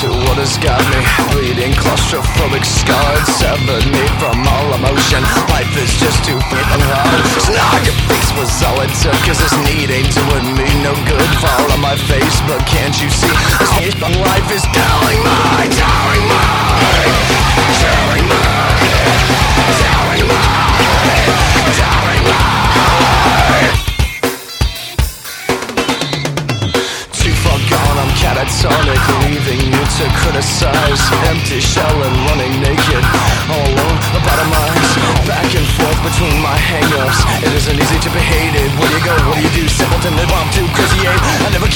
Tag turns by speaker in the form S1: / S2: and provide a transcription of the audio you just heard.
S1: to what has got me. Bleeding claustrophobic scarred Severed me from all emotion. Life is just too flippin' hard. Snark face was all it took Cause this need ain't doing me. No good Fall on my face but can't you see? This life is telling me Telling me Telling me Telling me Telling me Too far gone, I'm catatonic criticize Empty shell and running naked. All alone, about a mind Back and forth between my hang-ups. It isn't easy to be hated Where do you go, what do you do? Simpleton, too crazy ape I never